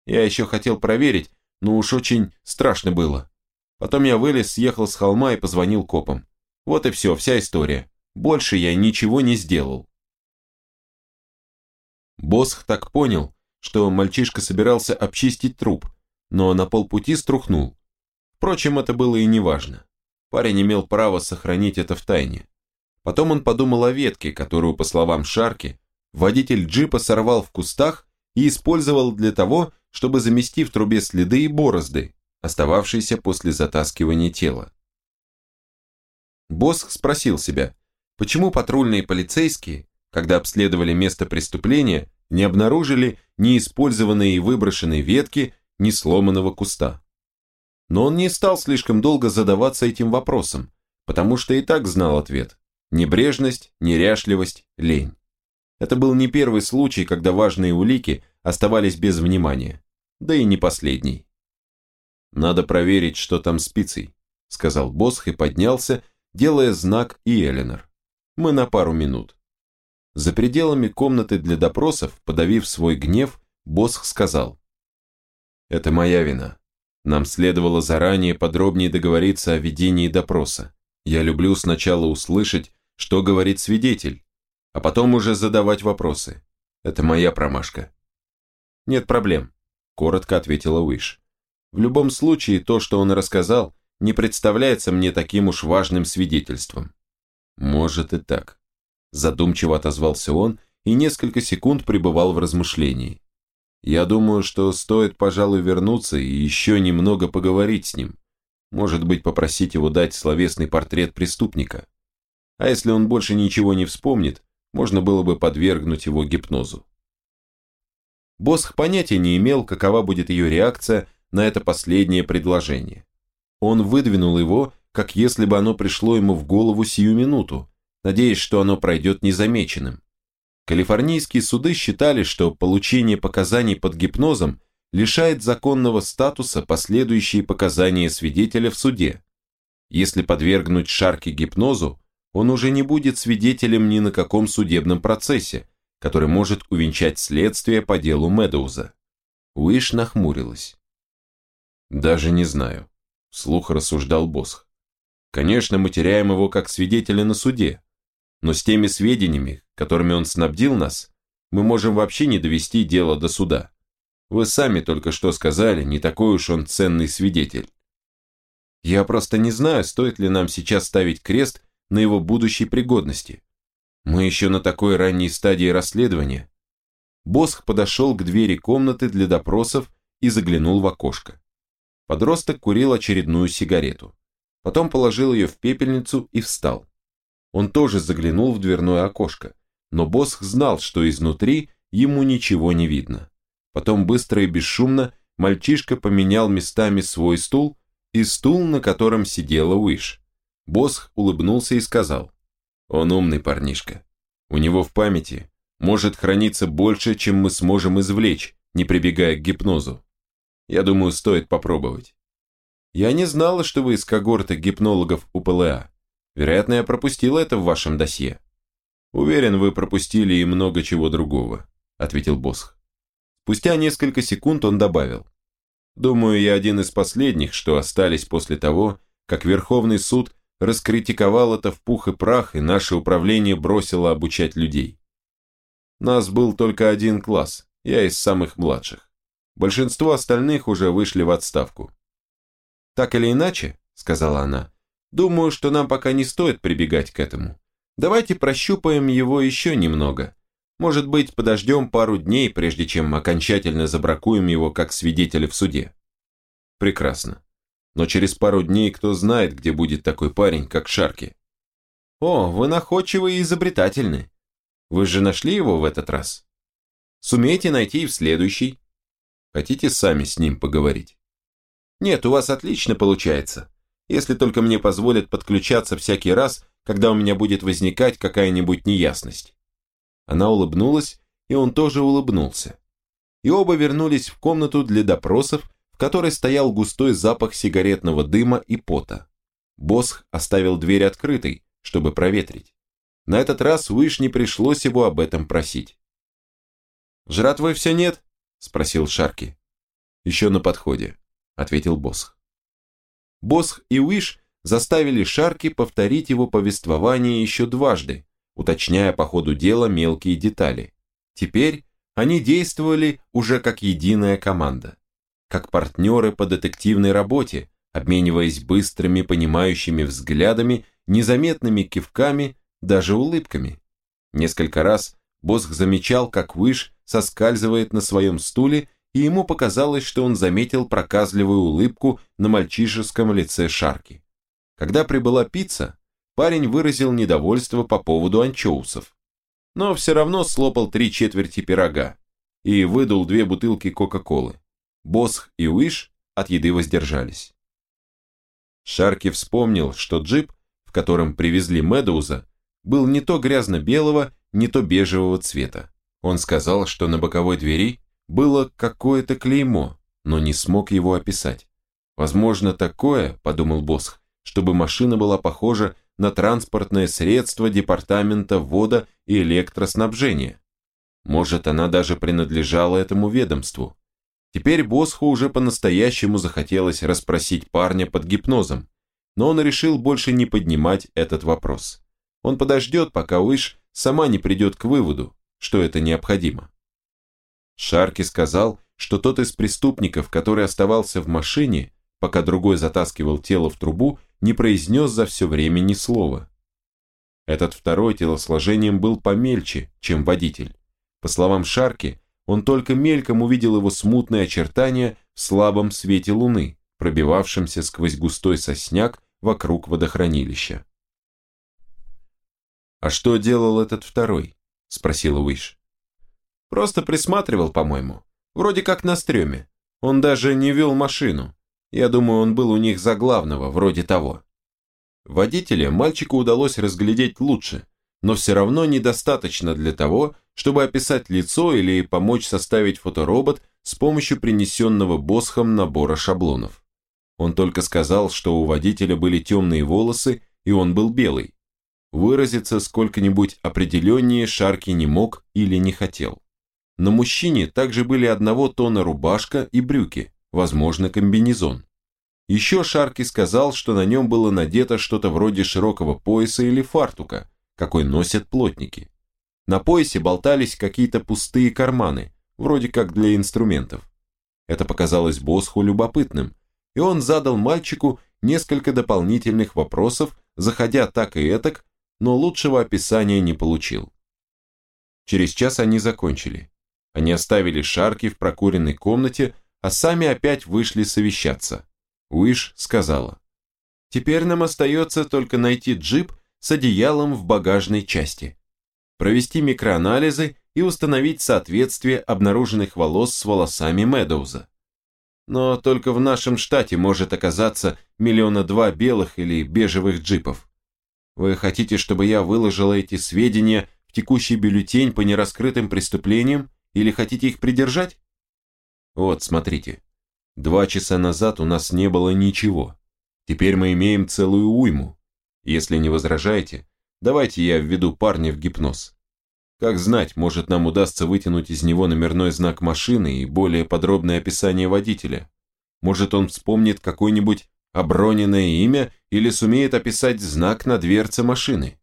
Я еще хотел проверить, но уж очень страшно было. Потом я вылез, съехал с холма и позвонил копам. Вот и все, вся история. Больше я ничего не сделал. Босх так понял, что мальчишка собирался обчистить труп, но на полпути струхнул. Впрочем, это было и неважно. Парень имел право сохранить это в тайне. Потом он подумал о ветке, которую, по словам Шарки, водитель джипа сорвал в кустах и использовал для того, чтобы замести в трубе следы и борозды, остававшиеся после затаскивания тела. Босх спросил себя, почему патрульные полицейские, когда обследовали место преступления, не обнаружили ни использованные и выброшенные ветки, ни сломанного куста. Но он не стал слишком долго задаваться этим вопросом, потому что и так знал ответ. Небрежность, неряшливость, лень. Это был не первый случай, когда важные улики оставались без внимания, да и не последний. «Надо проверить, что там с пиццей», — сказал Босх и поднялся, делая знак и Эленор. «Мы на пару минут». За пределами комнаты для допросов, подавив свой гнев, Босх сказал. «Это моя вина. Нам следовало заранее подробнее договориться о ведении допроса. Я люблю сначала услышать, что говорит свидетель, а потом уже задавать вопросы. Это моя промашка». «Нет проблем», – коротко ответила Уиш. В любом случае, то, что он рассказал, не представляется мне таким уж важным свидетельством. Может и так. Задумчиво отозвался он и несколько секунд пребывал в размышлении. Я думаю, что стоит, пожалуй, вернуться и еще немного поговорить с ним. Может быть, попросить его дать словесный портрет преступника. А если он больше ничего не вспомнит, можно было бы подвергнуть его гипнозу. Босх понятия не имел, какова будет ее реакция на это последнее предложение. Он выдвинул его, как если бы оно пришло ему в голову сию минуту, надеясь, что оно пройдет незамеченным. Калифорнийские суды считали, что получение показаний под гипнозом лишает законного статуса последующие показания свидетеля в суде. Если подвергнуть Шарки гипнозу, он уже не будет свидетелем ни на каком судебном процессе, который может увенчать следствие по делу Медоуза. Уиш нахмурилась. Даже не знаю. Вслух рассуждал Босх. Конечно, мы теряем его как свидетеля на суде. Но с теми сведениями, которыми он снабдил нас, мы можем вообще не довести дело до суда. Вы сами только что сказали, не такой уж он ценный свидетель. Я просто не знаю, стоит ли нам сейчас ставить крест на его будущей пригодности. Мы еще на такой ранней стадии расследования. Босх подошел к двери комнаты для допросов и заглянул в окошко. Подросток курил очередную сигарету. Потом положил ее в пепельницу и встал. Он тоже заглянул в дверное окошко, но Босх знал, что изнутри ему ничего не видно. Потом быстро и бесшумно мальчишка поменял местами свой стул и стул, на котором сидела Уиш. Босх улыбнулся и сказал, «Он умный парнишка. У него в памяти может храниться больше, чем мы сможем извлечь, не прибегая к гипнозу. Я думаю, стоит попробовать. Я не знала, что вы из когорты гипнологов УПЛА. Вероятно, я пропустила это в вашем досье. Уверен, вы пропустили и много чего другого, ответил Босх. Спустя несколько секунд он добавил. Думаю, я один из последних, что остались после того, как Верховный суд раскритиковал это в пух и прах, и наше управление бросило обучать людей. Нас был только один класс, я из самых младших. Большинство остальных уже вышли в отставку. «Так или иначе», — сказала она, — «думаю, что нам пока не стоит прибегать к этому. Давайте прощупаем его еще немного. Может быть, подождем пару дней, прежде чем окончательно забракуем его как свидетеля в суде». «Прекрасно. Но через пару дней кто знает, где будет такой парень, как Шарки». «О, вы находчивы и изобретательны. Вы же нашли его в этот раз. Сумеете найти и в следующий». Хотите сами с ним поговорить? Нет, у вас отлично получается. Если только мне позволят подключаться всякий раз, когда у меня будет возникать какая-нибудь неясность. Она улыбнулась, и он тоже улыбнулся. И оба вернулись в комнату для допросов, в которой стоял густой запах сигаретного дыма и пота. Босх оставил дверь открытой, чтобы проветрить. На этот раз Выш не пришлось его об этом просить. «Жратвы все нет?» спросил Шарки. Еще на подходе, ответил Босх. Босх и Уиш заставили Шарки повторить его повествование еще дважды, уточняя по ходу дела мелкие детали. Теперь они действовали уже как единая команда, как партнеры по детективной работе, обмениваясь быстрыми понимающими взглядами, незаметными кивками, даже улыбками. Несколько раз Босх замечал, как Выш соскальзывает на своем стуле, и ему показалось, что он заметил проказливую улыбку на мальчишеском лице Шарки. Когда прибыла пицца, парень выразил недовольство по поводу анчоусов. Но все равно слопал три четверти пирога и выдал две бутылки Кока-Колы. Босх и Уиш от еды воздержались. Шарки вспомнил, что джип, в котором привезли Медоуза, был не то грязно-белого, не то бежевого цвета. Он сказал, что на боковой двери было какое-то клеймо, но не смог его описать. Возможно, такое, подумал Босх, чтобы машина была похожа на транспортное средство департамента вода и электроснабжения. Может, она даже принадлежала этому ведомству. Теперь Босху уже по-настоящему захотелось расспросить парня под гипнозом, но он решил больше не поднимать этот вопрос. Он подождет, пока Уиш сама не придет к выводу, что это необходимо. Шарки сказал, что тот из преступников, который оставался в машине, пока другой затаскивал тело в трубу, не произнес за все время ни слова. Этот второй телосложением был помельче, чем водитель. По словам Шарки, он только мельком увидел его смутные очертания в слабом свете луны, пробивавшемся сквозь густой сосняк вокруг водохранилища. «А что делал этот второй?» – спросила Уиш. «Просто присматривал, по-моему. Вроде как на стреме. Он даже не вел машину. Я думаю, он был у них за главного, вроде того». Водителя мальчику удалось разглядеть лучше, но все равно недостаточно для того, чтобы описать лицо или помочь составить фоторобот с помощью принесенного Босхом набора шаблонов. Он только сказал, что у водителя были темные волосы, и он был белый. Выразиться сколько-нибудь определеннее Шарки не мог или не хотел. На мужчине также были одного тона рубашка и брюки, возможно, комбинезон. Еще Шарки сказал, что на нем было надето что-то вроде широкого пояса или фартука, какой носят плотники. На поясе болтались какие-то пустые карманы, вроде как для инструментов. Это показалось Босху любопытным, и он задал мальчику несколько дополнительных вопросов, заходя так и этак, но лучшего описания не получил. Через час они закончили. Они оставили шарки в прокуренной комнате, а сами опять вышли совещаться. Уиш сказала, «Теперь нам остается только найти джип с одеялом в багажной части провести микроанализы и установить соответствие обнаруженных волос с волосами Медоуза. Но только в нашем штате может оказаться миллиона два белых или бежевых джипов. Вы хотите, чтобы я выложила эти сведения в текущий бюллетень по нераскрытым преступлениям или хотите их придержать? Вот, смотрите. Два часа назад у нас не было ничего. Теперь мы имеем целую уйму. Если не возражаете, Давайте я введу парня в гипноз. Как знать, может нам удастся вытянуть из него номерной знак машины и более подробное описание водителя. Может он вспомнит какое-нибудь оброненное имя или сумеет описать знак на дверце машины.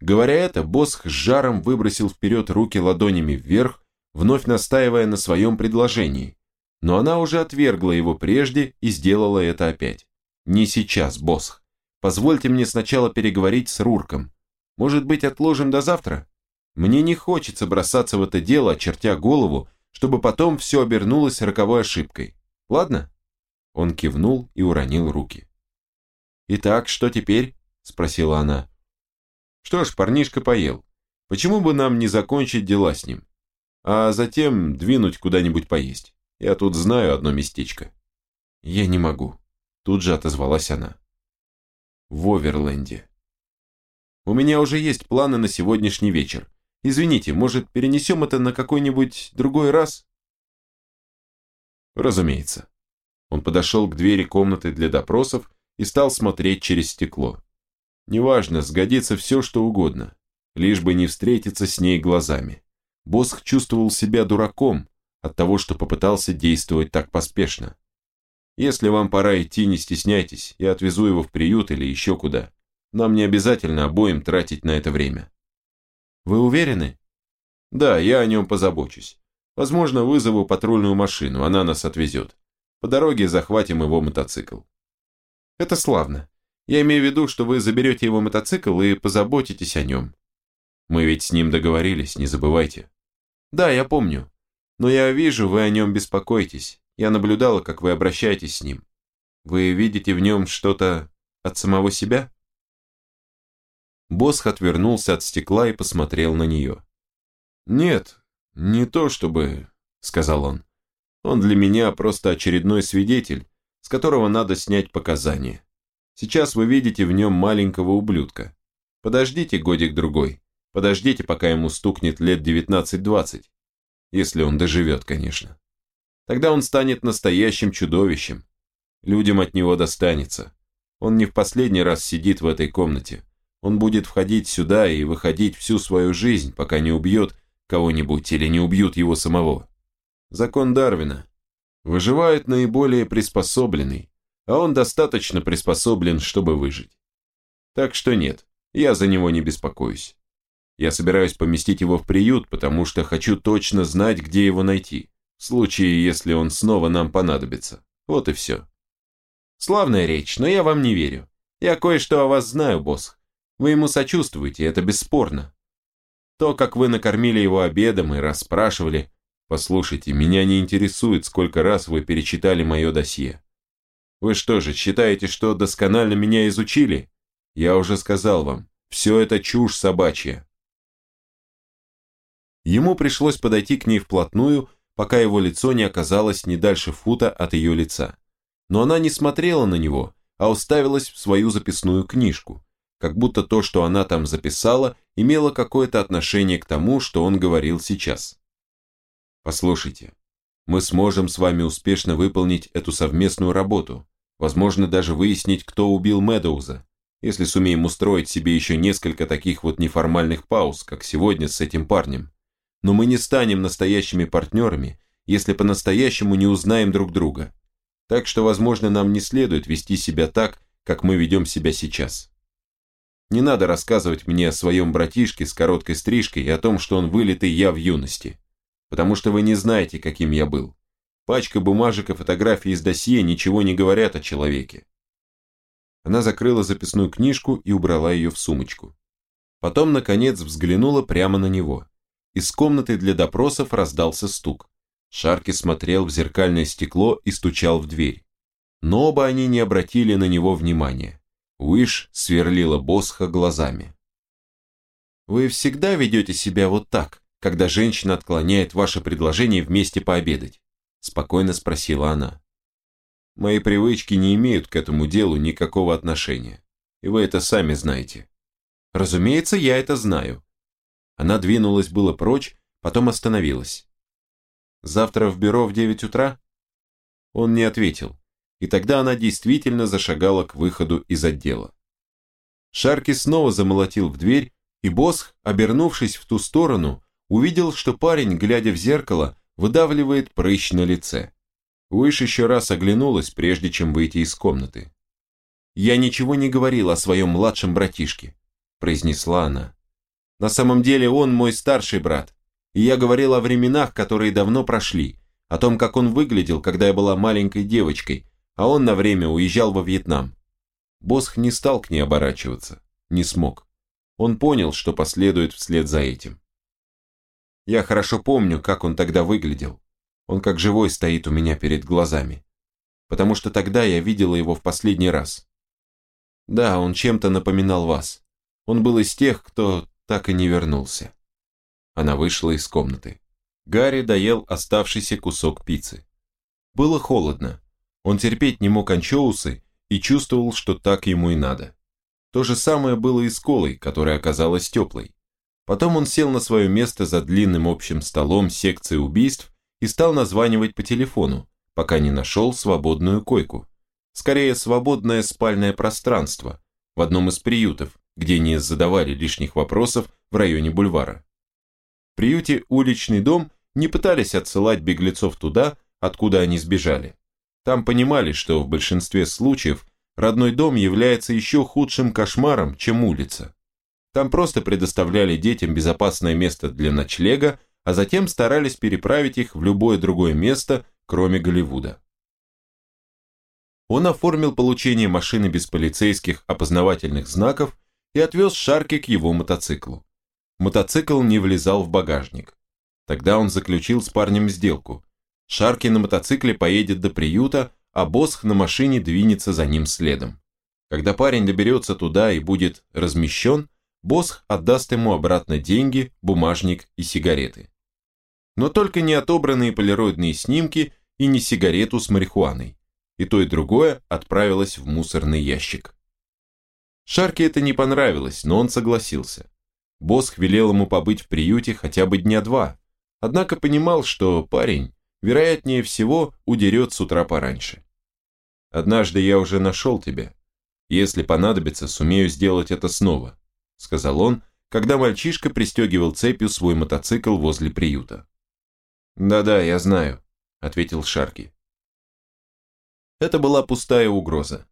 Говоря это, Босх с жаром выбросил вперед руки ладонями вверх, вновь настаивая на своем предложении. Но она уже отвергла его прежде и сделала это опять. Не сейчас, Босх. Позвольте мне сначала переговорить с Рурком. Может быть, отложим до завтра? Мне не хочется бросаться в это дело, очертя голову, чтобы потом все обернулось роковой ошибкой. Ладно?» Он кивнул и уронил руки. «Итак, что теперь?» – спросила она. «Что ж, парнишка поел. Почему бы нам не закончить дела с ним? А затем двинуть куда-нибудь поесть. Я тут знаю одно местечко». «Я не могу», – тут же отозвалась она. «В Оверленде». У меня уже есть планы на сегодняшний вечер. Извините, может, перенесем это на какой-нибудь другой раз? Разумеется. Он подошел к двери комнаты для допросов и стал смотреть через стекло. Неважно, сгодится все, что угодно, лишь бы не встретиться с ней глазами. Босх чувствовал себя дураком от того, что попытался действовать так поспешно. Если вам пора идти, не стесняйтесь, я отвезу его в приют или еще куда. Нам не обязательно обоим тратить на это время. Вы уверены? Да, я о нем позабочусь. Возможно, вызову патрульную машину, она нас отвезет. По дороге захватим его мотоцикл. Это славно. Я имею в виду, что вы заберете его мотоцикл и позаботитесь о нем. Мы ведь с ним договорились, не забывайте. Да, я помню. Но я вижу, вы о нем беспокоитесь. Я наблюдала, как вы обращаетесь с ним. Вы видите в нем что-то от самого себя? Босх отвернулся от стекла и посмотрел на нее. «Нет, не то чтобы...» — сказал он. «Он для меня просто очередной свидетель, с которого надо снять показания. Сейчас вы видите в нем маленького ублюдка. Подождите годик-другой. Подождите, пока ему стукнет лет 19-20. Если он доживет, конечно. Тогда он станет настоящим чудовищем. Людям от него достанется. Он не в последний раз сидит в этой комнате. Он будет входить сюда и выходить всю свою жизнь, пока не убьет кого-нибудь или не убьют его самого. Закон Дарвина. Выживает наиболее приспособленный, а он достаточно приспособлен, чтобы выжить. Так что нет, я за него не беспокоюсь. Я собираюсь поместить его в приют, потому что хочу точно знать, где его найти, в случае, если он снова нам понадобится. Вот и все. Славная речь, но я вам не верю. Я кое-что о вас знаю, босс. Вы ему сочувствуете, это бесспорно. То, как вы накормили его обедом и расспрашивали... Послушайте, меня не интересует, сколько раз вы перечитали мое досье. Вы что же, считаете, что досконально меня изучили? Я уже сказал вам, все это чушь собачья. Ему пришлось подойти к ней вплотную, пока его лицо не оказалось не дальше фута от ее лица. Но она не смотрела на него, а уставилась в свою записную книжку, как будто то, что она там записала, имело какое-то отношение к тому, что он говорил сейчас. Послушайте, мы сможем с вами успешно выполнить эту совместную работу, возможно даже выяснить, кто убил Медоуза, если сумеем устроить себе еще несколько таких вот неформальных пауз, как сегодня с этим парнем. Но мы не станем настоящими партнерами, если по-настоящему не узнаем друг друга. Так что, возможно, нам не следует вести себя так, как мы ведем себя сейчас. Не надо рассказывать мне о своем братишке с короткой стрижкой и о том, что он вылитый я в юности. Потому что вы не знаете, каким я был. Пачка бумажек и фотографий из досье ничего не говорят о человеке. Она закрыла записную книжку и убрала ее в сумочку. Потом, наконец, взглянула прямо на него. Из комнаты для допросов раздался стук. Шарки смотрел в зеркальное стекло и стучал в дверь. Но оба они не обратили на него внимания. Уиш сверлила Босха глазами. «Вы всегда ведете себя вот так, когда женщина отклоняет ваше предложение вместе пообедать?» Спокойно спросила она. «Мои привычки не имеют к этому делу никакого отношения, и вы это сами знаете». «Разумеется, я это знаю». Она двинулась было прочь, потом остановилась. «Завтра в бюро в девять утра?» Он не ответил и тогда она действительно зашагала к выходу из отдела. Шарки снова замолотил в дверь, и Босх, обернувшись в ту сторону, увидел, что парень, глядя в зеркало, выдавливает прыщ на лице. Уиш еще раз оглянулась, прежде чем выйти из комнаты. «Я ничего не говорил о своем младшем братишке», – произнесла она. «На самом деле он мой старший брат, и я говорил о временах, которые давно прошли, о том, как он выглядел, когда я была маленькой девочкой, а он на время уезжал во Вьетнам. Босх не стал к ней оборачиваться, не смог. Он понял, что последует вслед за этим. Я хорошо помню, как он тогда выглядел. Он как живой стоит у меня перед глазами. Потому что тогда я видела его в последний раз. Да, он чем-то напоминал вас. Он был из тех, кто так и не вернулся. Она вышла из комнаты. Гарри доел оставшийся кусок пиццы. Было холодно, он терпеть не мог анчоусы и чувствовал, что так ему и надо. То же самое было и с колой, которая оказалась теплой. Потом он сел на свое место за длинным общим столом секции убийств и стал названивать по телефону, пока не нашел свободную койку. Скорее, свободное спальное пространство в одном из приютов, где не задавали лишних вопросов в районе бульвара. В приюте «Уличный дом» не пытались отсылать беглецов туда, откуда они сбежали. Там понимали, что в большинстве случаев родной дом является еще худшим кошмаром, чем улица. Там просто предоставляли детям безопасное место для ночлега, а затем старались переправить их в любое другое место, кроме Голливуда. Он оформил получение машины без полицейских опознавательных знаков и отвез Шарки к его мотоциклу. Мотоцикл не влезал в багажник. Тогда он заключил с парнем сделку. Шарки на мотоцикле поедет до приюта, а Босх на машине двинется за ним следом. Когда парень доберется туда и будет размещен, Босх отдаст ему обратно деньги, бумажник и сигареты. Но только не отобранные полироидные снимки и не сигарету с марихуаной. И то, и другое отправилось в мусорный ящик. Шарке это не понравилось, но он согласился. Босх велел ему побыть в приюте хотя бы дня два, однако понимал, что парень вероятнее всего, удерет с утра пораньше. однажды я уже нашел тебя. Если понадобится, сумею сделать это снова», — сказал он, когда мальчишка пристегивал цепью свой мотоцикл возле приюта. «Да-да, я знаю», — ответил Шарки. Это была пустая угроза.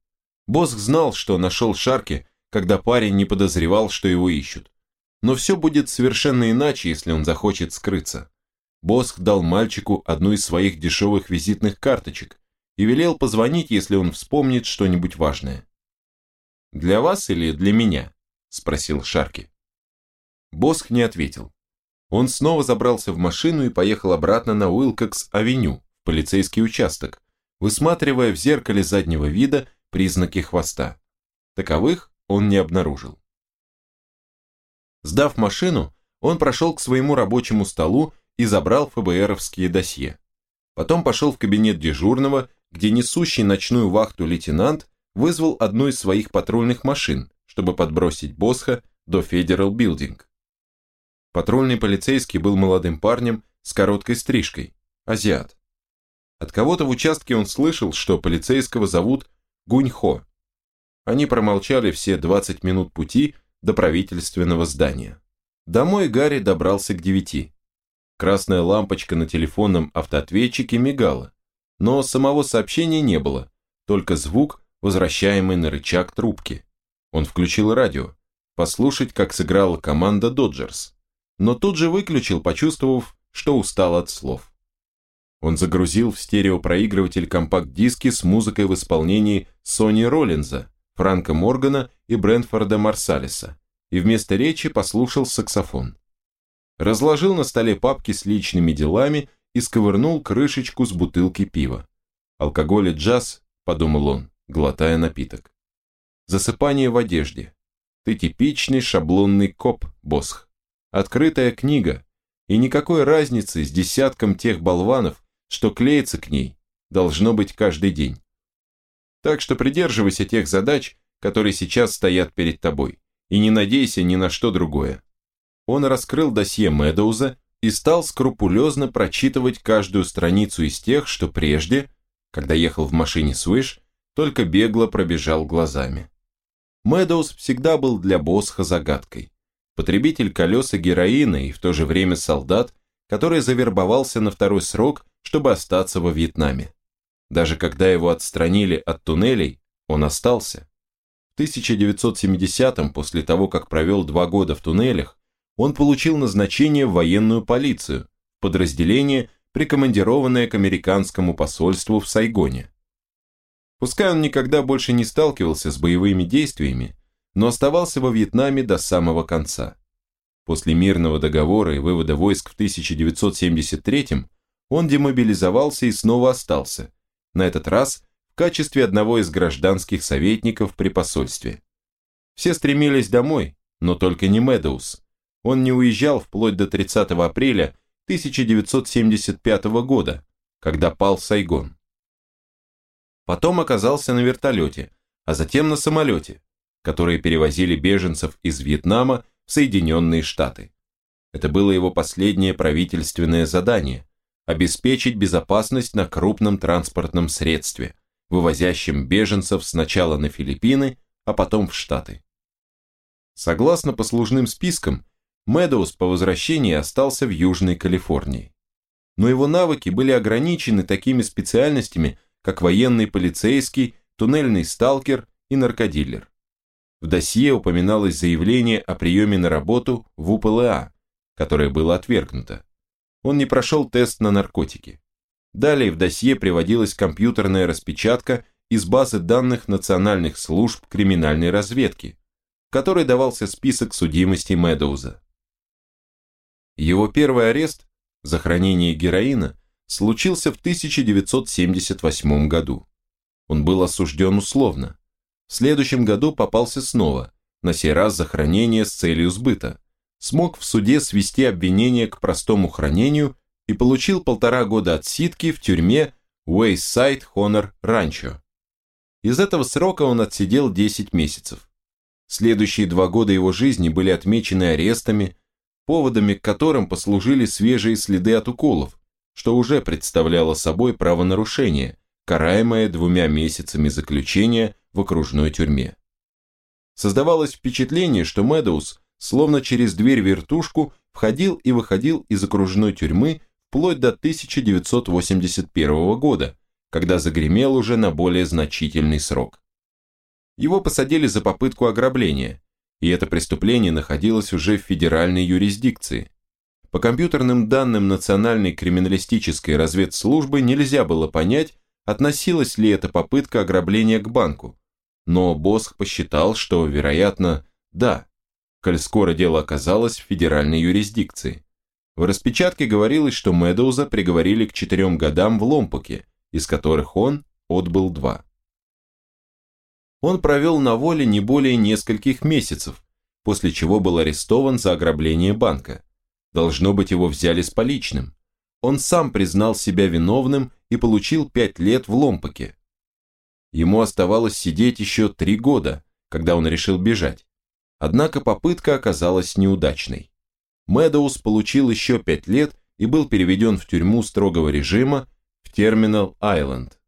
Босх знал, что нашел Шарки, когда парень не подозревал, что его ищут. Но все будет совершенно иначе, если он захочет скрыться. Босх дал мальчику одну из своих дешевых визитных карточек и велел позвонить, если он вспомнит что-нибудь важное. «Для вас или для меня?» – спросил Шарки. Босх не ответил. Он снова забрался в машину и поехал обратно на Уилкокс-авеню, в полицейский участок, высматривая в зеркале заднего вида признаки хвоста. Таковых он не обнаружил. Сдав машину, он прошел к своему рабочему столу и забрал ФБРовские досье. Потом пошел в кабинет дежурного, где несущий ночную вахту лейтенант вызвал одну из своих патрульных машин, чтобы подбросить Босха до Федерал Билдинг. Патрульный полицейский был молодым парнем с короткой стрижкой, азиат. От кого-то в участке он слышал, что полицейского зовут Гуньхо. Они промолчали все 20 минут пути до правительственного здания. Домой Гарри добрался к девяти. Красная лампочка на телефонном автоответчике мигала, но самого сообщения не было, только звук, возвращаемый на рычаг трубки. Он включил радио, послушать, как сыграла команда «Доджерс» но тут же выключил, почувствовав, что устал от слов. Он загрузил в стереопроигрыватель компакт-диски с музыкой в исполнении Сони Роллинза, Франка Моргана и Брентфорда Марсалиса, и вместо речи послушал саксофон. Разложил на столе папки с личными делами и сковырнул крышечку с бутылки пива. «Алкоголь и джаз», — подумал он, глотая напиток. «Засыпание в одежде. Ты типичный шаблонный коп, Босх. Открытая книга, и никакой разницы с десятком тех болванов, что клеится к ней, должно быть каждый день. Так что придерживайся тех задач, которые сейчас стоят перед тобой, и не надейся ни на что другое. Он раскрыл досье Медоуза и стал скрупулезно прочитывать каждую страницу из тех, что прежде, когда ехал в машине Свыш, только бегло пробежал глазами. Медоуз всегда был для Босха загадкой потребитель колеса героина и в то же время солдат, который завербовался на второй срок, чтобы остаться во Вьетнаме. Даже когда его отстранили от туннелей, он остался. В 1970-м, после того, как провел два года в туннелях, он получил назначение в военную полицию, подразделение, прикомандированное к американскому посольству в Сайгоне. Пускай он никогда больше не сталкивался с боевыми действиями, но оставался во Вьетнаме до самого конца. После мирного договора и вывода войск в 1973 он демобилизовался и снова остался, на этот раз в качестве одного из гражданских советников при посольстве. Все стремились домой, но только не Медоуз. Он не уезжал вплоть до 30 апреля 1975 года, когда пал Сайгон. Потом оказался на вертолете, а затем на самолете, которые перевозили беженцев из Вьетнама в Соединенные Штаты. Это было его последнее правительственное задание – обеспечить безопасность на крупном транспортном средстве, вывозящем беженцев сначала на Филиппины, а потом в Штаты. Согласно послужным спискам, Мэдоуз по возвращении остался в Южной Калифорнии. Но его навыки были ограничены такими специальностями, как военный полицейский, туннельный сталкер и наркодилер. В досье упоминалось заявление о приеме на работу в УПЛА, которое было отвергнуто. Он не прошел тест на наркотики. Далее в досье приводилась компьютерная распечатка из базы данных национальных служб криминальной разведки, в которой давался список судимости Медоуза. Его первый арест за хранение героина случился в 1978 году. Он был осужден условно. В следующем году попался снова, на сей раз за хранение с целью сбыта. Смог в суде свести обвинение к простому хранению и получил полтора года отсидки в тюрьме Wayside Honor Rancho. Из этого срока он отсидел 10 месяцев. Следующие два года его жизни были отмечены арестами, поводами к которым послужили свежие следы от уколов, что уже представляло собой правонарушение, караемое двумя месяцами заключения в окружной тюрьме. Создавалось впечатление, что Медоуз, словно через дверь-вертушку, входил и выходил из окружной тюрьмы вплоть до 1981 года, когда загремел уже на более значительный срок. Его посадили за попытку ограбления, и это преступление находилось уже в федеральной юрисдикции. По компьютерным данным Национальной криминалистической разведслужбы нельзя было понять, относилась ли эта попытка ограбления к банку, но Босх посчитал, что, вероятно, да, коль скоро дело оказалось в федеральной юрисдикции. В распечатке говорилось, что Медоуза приговорили к четырем годам в Ломпоке, из которых он отбыл два. Он провел на воле не более нескольких месяцев, после чего был арестован за ограбление банка. Должно быть, его взяли с поличным. Он сам признал себя виновным и получил пять лет в Ломпоке. Ему оставалось сидеть еще три года, когда он решил бежать. Однако попытка оказалась неудачной. Медоуз получил еще пять лет и был переведен в тюрьму строгого режима в Терминал Айленд.